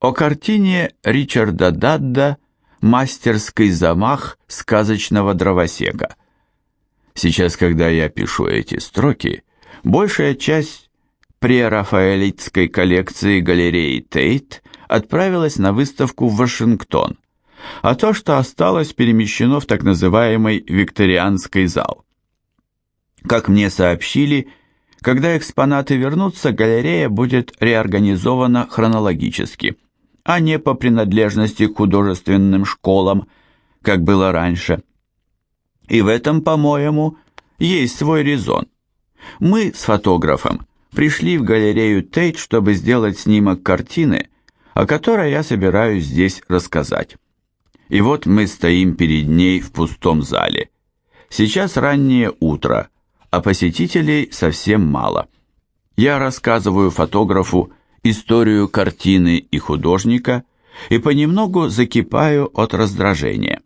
О картине Ричарда Дадда «Мастерский замах сказочного дровосека». Сейчас, когда я пишу эти строки, большая часть прерафаэлитской коллекции галереи Тейт отправилась на выставку в Вашингтон, а то, что осталось, перемещено в так называемый викторианский зал. Как мне сообщили, когда экспонаты вернутся, галерея будет реорганизована хронологически – а не по принадлежности к художественным школам, как было раньше. И в этом, по-моему, есть свой резон. Мы с фотографом пришли в галерею Тейт, чтобы сделать снимок картины, о которой я собираюсь здесь рассказать. И вот мы стоим перед ней в пустом зале. Сейчас раннее утро, а посетителей совсем мало. Я рассказываю фотографу историю картины и художника и понемногу закипаю от раздражения.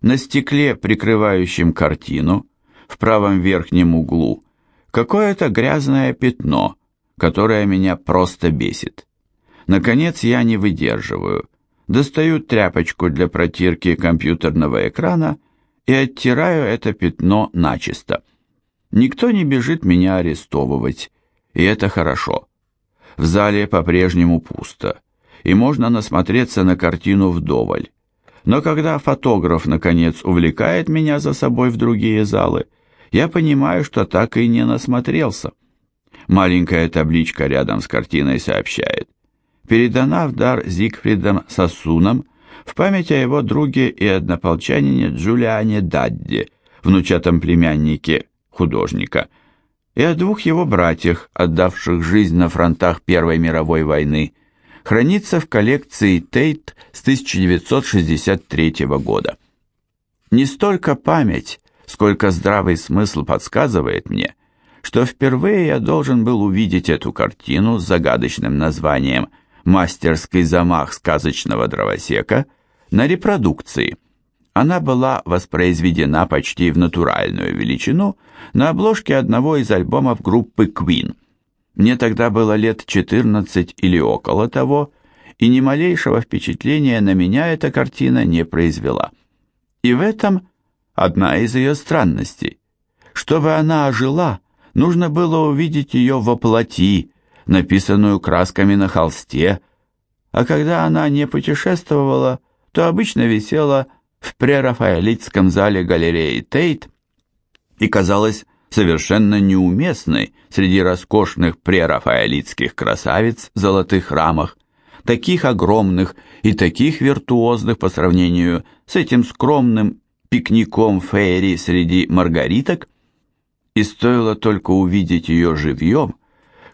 На стекле, прикрывающем картину, в правом верхнем углу, какое-то грязное пятно, которое меня просто бесит. Наконец я не выдерживаю, достаю тряпочку для протирки компьютерного экрана и оттираю это пятно начисто. Никто не бежит меня арестовывать, и это хорошо. В зале по-прежнему пусто, и можно насмотреться на картину вдоволь. Но когда фотограф, наконец, увлекает меня за собой в другие залы, я понимаю, что так и не насмотрелся. Маленькая табличка рядом с картиной сообщает. Передана в дар Зигфридом Сосуном в память о его друге и однополчанине Джулиане Дадди, внучатом племяннике художника – и о двух его братьях, отдавших жизнь на фронтах Первой мировой войны, хранится в коллекции Тейт с 1963 года. Не столько память, сколько здравый смысл подсказывает мне, что впервые я должен был увидеть эту картину с загадочным названием «Мастерский замах сказочного дровосека» на репродукции – она была воспроизведена почти в натуральную величину на обложке одного из альбомов группы Queen. Мне тогда было лет 14 или около того, и ни малейшего впечатления на меня эта картина не произвела. И в этом одна из ее странностей. Чтобы она ожила, нужно было увидеть ее во плоти, написанную красками на холсте, а когда она не путешествовала, то обычно висела в прерафаэлитском зале галереи Тейт и казалась совершенно неуместной среди роскошных прерафаэлитских красавиц в золотых рамах, таких огромных и таких виртуозных по сравнению с этим скромным пикником Фейри среди маргариток, и стоило только увидеть ее живьем,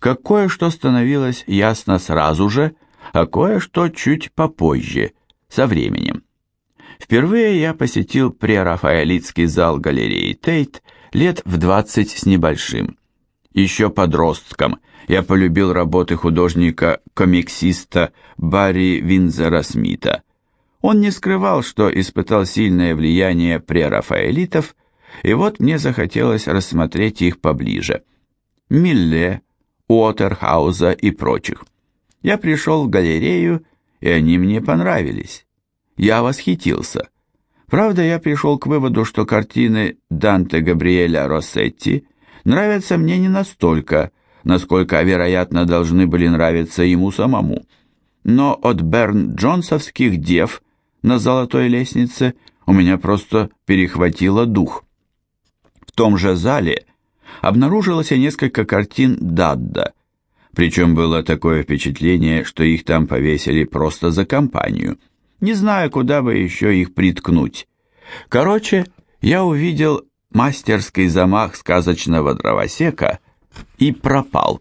как кое-что становилось ясно сразу же, а кое-что чуть попозже, со временем. Впервые я посетил прерафаэлитский зал галереи Тейт лет в 20 с небольшим. Еще подростком я полюбил работы художника-комиксиста Барри Винзера Смита. Он не скрывал, что испытал сильное влияние прерафаэлитов, и вот мне захотелось рассмотреть их поближе. Милле, Уотерхауза и прочих. Я пришел в галерею, и они мне понравились я восхитился. Правда, я пришел к выводу, что картины Данте Габриэля Россетти нравятся мне не настолько, насколько, вероятно, должны были нравиться ему самому. Но от Берн Джонсовских дев на золотой лестнице у меня просто перехватило дух. В том же зале обнаружилось и несколько картин Дадда, причем было такое впечатление, что их там повесили просто за компанию – не знаю, куда бы еще их приткнуть. Короче, я увидел мастерский замах сказочного дровосека и пропал.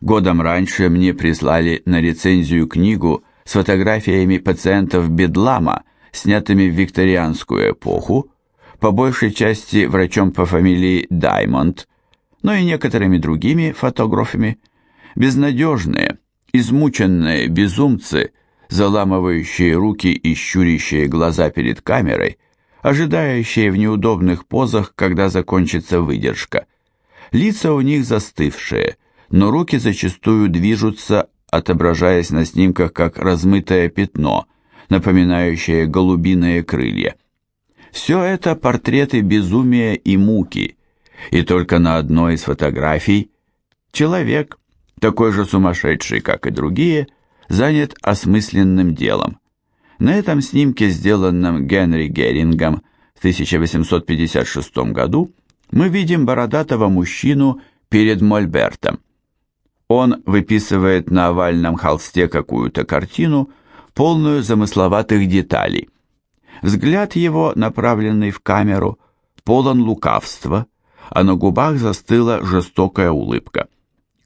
Годом раньше мне прислали на рецензию книгу с фотографиями пациентов Бедлама, снятыми в викторианскую эпоху, по большей части врачом по фамилии Даймонд, но и некоторыми другими фотографами. Безнадежные, измученные безумцы – заламывающие руки и щурящие глаза перед камерой, ожидающие в неудобных позах, когда закончится выдержка. Лица у них застывшие, но руки зачастую движутся отображаясь на снимках как размытое пятно, напоминающее голубиные крылья. Все это портреты безумия и муки, и только на одной из фотографий человек, такой же сумасшедший, как и другие, занят осмысленным делом. На этом снимке, сделанном Генри Герингом в 1856 году, мы видим бородатого мужчину перед Мольбертом. Он выписывает на овальном холсте какую-то картину, полную замысловатых деталей. Взгляд его, направленный в камеру, полон лукавства, а на губах застыла жестокая улыбка.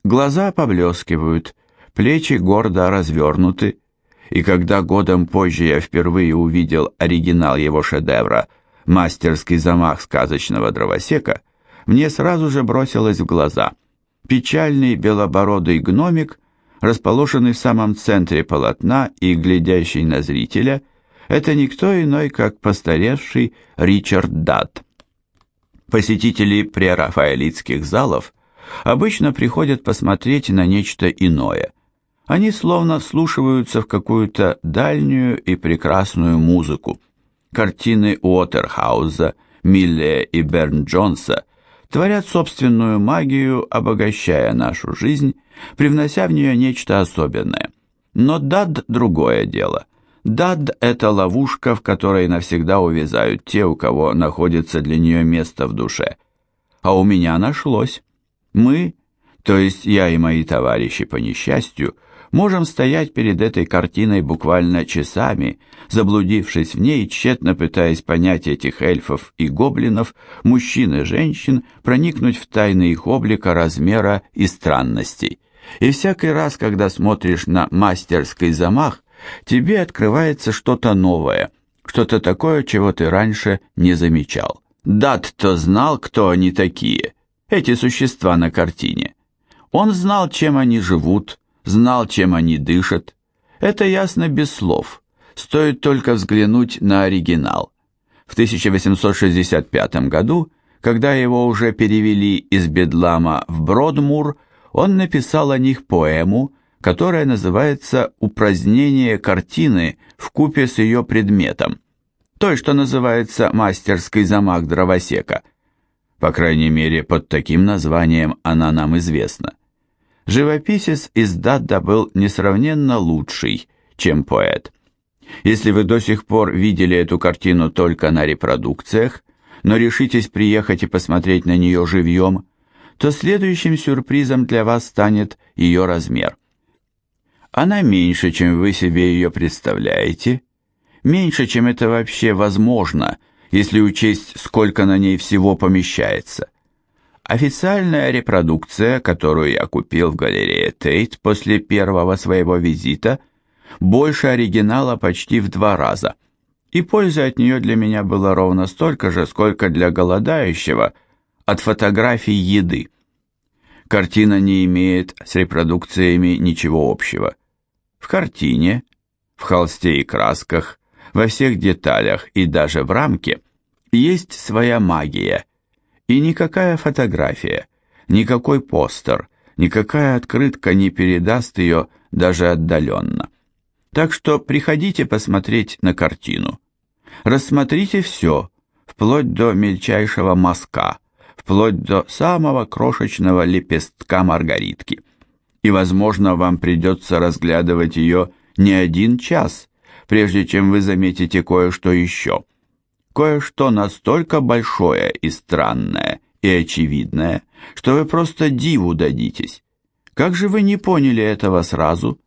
Глаза поблескивают, плечи гордо развернуты, и когда годом позже я впервые увидел оригинал его шедевра «Мастерский замах сказочного дровосека», мне сразу же бросилось в глаза печальный белобородый гномик, расположенный в самом центре полотна и глядящий на зрителя, это никто иной, как постаревший Ричард Датт. Посетители прерафаэлитских залов обычно приходят посмотреть на нечто иное. Они словно вслушиваются в какую-то дальнюю и прекрасную музыку. Картины Уотерхауза, Милле и Берн-Джонса творят собственную магию, обогащая нашу жизнь, привнося в нее нечто особенное. Но дад – другое дело. Дад – это ловушка, в которой навсегда увязают те, у кого находится для нее место в душе. А у меня нашлось. Мы, то есть я и мои товарищи по несчастью, можем стоять перед этой картиной буквально часами, заблудившись в ней, тщетно пытаясь понять этих эльфов и гоблинов, мужчин и женщин, проникнуть в тайны их облика, размера и странностей. И всякий раз, когда смотришь на мастерский замах, тебе открывается что-то новое, что-то такое, чего ты раньше не замечал. Дат-то знал, кто они такие, эти существа на картине. Он знал, чем они живут, знал, чем они дышат. Это ясно без слов. Стоит только взглянуть на оригинал. В 1865 году, когда его уже перевели из Бедлама в Бродмур, он написал о них поэму, которая называется «Упразднение картины в купе с ее предметом», той, что называется «Мастерский замах дровосека». По крайней мере, под таким названием она нам известна. Живописец из Дадда был несравненно лучший, чем поэт. Если вы до сих пор видели эту картину только на репродукциях, но решитесь приехать и посмотреть на нее живьем, то следующим сюрпризом для вас станет ее размер. Она меньше, чем вы себе ее представляете, меньше, чем это вообще возможно, если учесть, сколько на ней всего помещается. Официальная репродукция, которую я купил в галерее Тейт после первого своего визита, больше оригинала почти в два раза, и пользы от нее для меня было ровно столько же, сколько для голодающего от фотографий еды. Картина не имеет с репродукциями ничего общего. В картине, в холсте и красках, во всех деталях и даже в рамке есть своя магия, и никакая фотография, никакой постер, никакая открытка не передаст ее даже отдаленно. Так что приходите посмотреть на картину. Рассмотрите все, вплоть до мельчайшего мазка, вплоть до самого крошечного лепестка маргаритки. И, возможно, вам придется разглядывать ее не один час, прежде чем вы заметите кое-что еще. Кое-что настолько большое и странное и очевидное, что вы просто диву дадитесь. Как же вы не поняли этого сразу?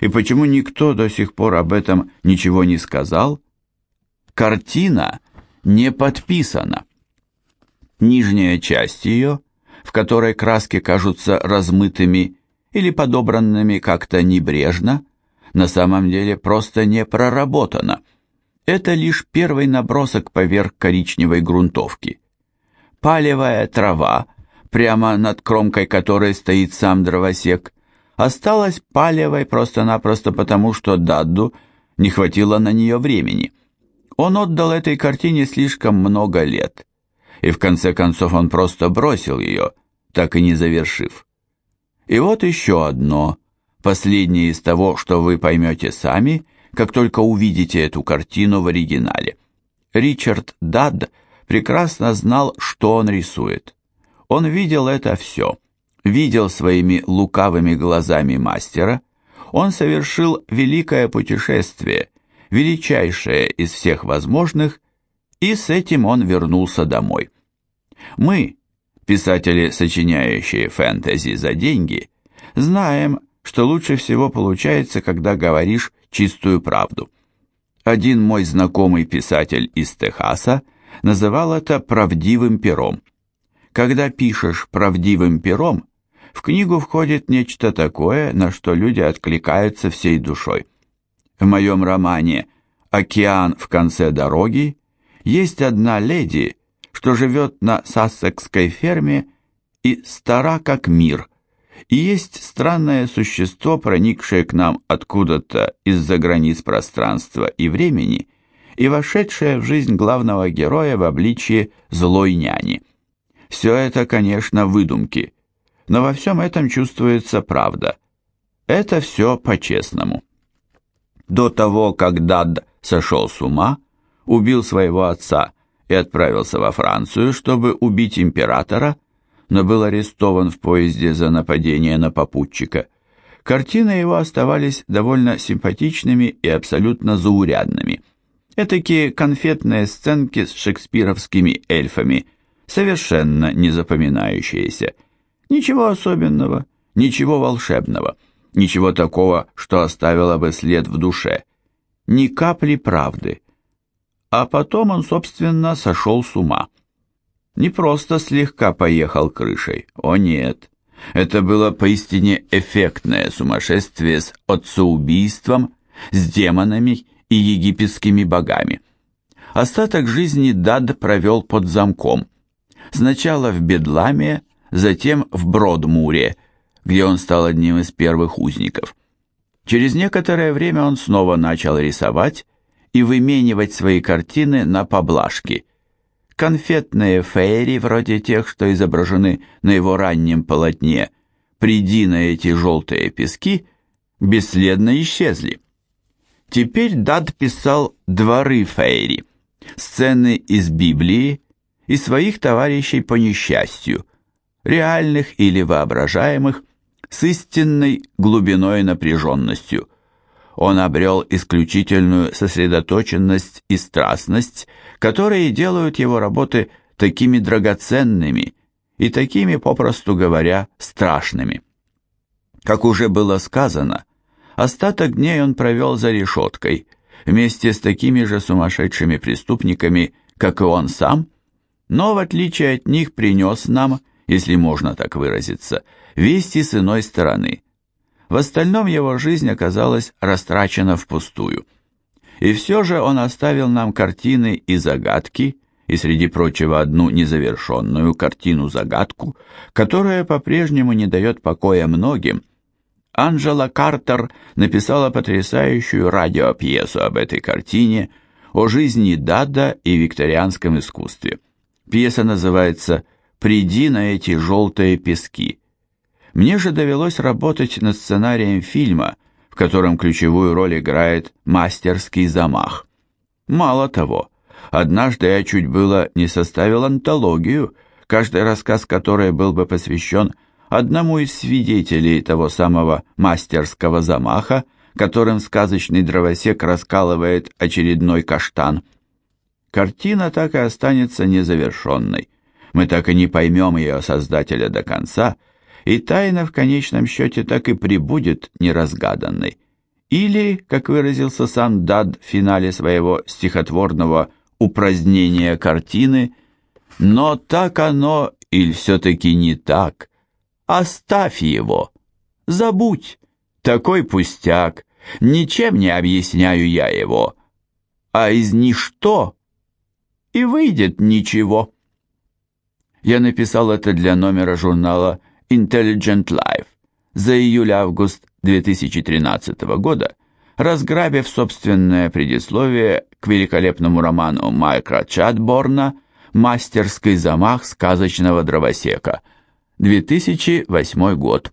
И почему никто до сих пор об этом ничего не сказал? Картина не подписана. Нижняя часть ее, в которой краски кажутся размытыми или подобранными как-то небрежно, на самом деле просто не проработана. Это лишь первый набросок поверх коричневой грунтовки. Палевая трава, прямо над кромкой которой стоит сам дровосек, осталась палевой просто-напросто потому, что Дадду не хватило на нее времени. Он отдал этой картине слишком много лет и в конце концов он просто бросил ее, так и не завершив. И вот еще одно, Последнее из того, что вы поймете сами, как только увидите эту картину в оригинале. Ричард Дадд прекрасно знал, что он рисует. Он видел это все, видел своими лукавыми глазами мастера, он совершил великое путешествие, величайшее из всех возможных, и с этим он вернулся домой. Мы, писатели, сочиняющие фэнтези за деньги, знаем, что лучше всего получается, когда говоришь чистую правду. Один мой знакомый писатель из Техаса называл это правдивым пером. Когда пишешь правдивым пером, в книгу входит нечто такое, на что люди откликаются всей душой. В моем романе «Океан в конце дороги» есть одна леди, что живет на сассекской ферме и стара как мир, и есть странное существо, проникшее к нам откуда-то из-за границ пространства и времени и вошедшее в жизнь главного героя в обличье злой няни. Все это, конечно, выдумки, но во всем этом чувствуется правда. Это все по-честному. До того, как Дад сошел с ума, убил своего отца и отправился во Францию, чтобы убить императора, но был арестован в поезде за нападение на попутчика. Картины его оставались довольно симпатичными и абсолютно заурядными. Этакие конфетные сценки с шекспировскими эльфами, совершенно не запоминающиеся. Ничего особенного, ничего волшебного, ничего такого, что оставило бы след в душе. Ни капли правды. А потом он, собственно, сошел с ума. Не просто слегка поехал крышей, о нет. Это было поистине эффектное сумасшествие с отцеубийством, с демонами и египетскими богами. Остаток жизни Дад провел под замком. Сначала в Бедламе, затем в Бродмуре, где он стал одним из первых узников. Через некоторое время он снова начал рисовать и выменивать свои картины на поблажки. Конфетные фейри, вроде тех, что изображены на его раннем полотне, «Приди на эти желтые пески», бесследно исчезли. Теперь Дад писал «Дворы фейри», сцены из Библии и своих товарищей по несчастью, реальных или воображаемых, с истинной глубиной и напряженностью. Он обрел исключительную сосредоточенность и страстность, которые делают его работы такими драгоценными и такими, попросту говоря, страшными. Как уже было сказано, остаток дней он провел за решеткой, вместе с такими же сумасшедшими преступниками, как и он сам, но в отличие от них принес нам – если можно так выразиться, вести с иной стороны. В остальном его жизнь оказалась растрачена впустую. И все же он оставил нам картины и загадки, и среди прочего одну незавершенную картину-загадку, которая по-прежнему не дает покоя многим. Анжела Картер написала потрясающую радиопьесу об этой картине, о жизни Дада и викторианском искусстве. Пьеса называется приди на эти желтые пески. Мне же довелось работать над сценарием фильма, в котором ключевую роль играет мастерский замах. Мало того, однажды я чуть было не составил антологию, каждый рассказ которой был бы посвящен одному из свидетелей того самого мастерского замаха, которым сказочный дровосек раскалывает очередной каштан. Картина так и останется незавершенной мы так и не поймем ее создателя до конца, и тайна в конечном счете так и прибудет неразгаданной. Или, как выразился сам Дад в финале своего стихотворного упразднения картины, «Но так оно или все-таки не так? Оставь его, забудь, такой пустяк, ничем не объясняю я его, а из ничто и выйдет ничего». Я написал это для номера журнала Intelligent Life за июль-август 2013 года, разграбив собственное предисловие к великолепному роману Майкла Чатборна «Мастерский замах сказочного дровосека», 2008 год.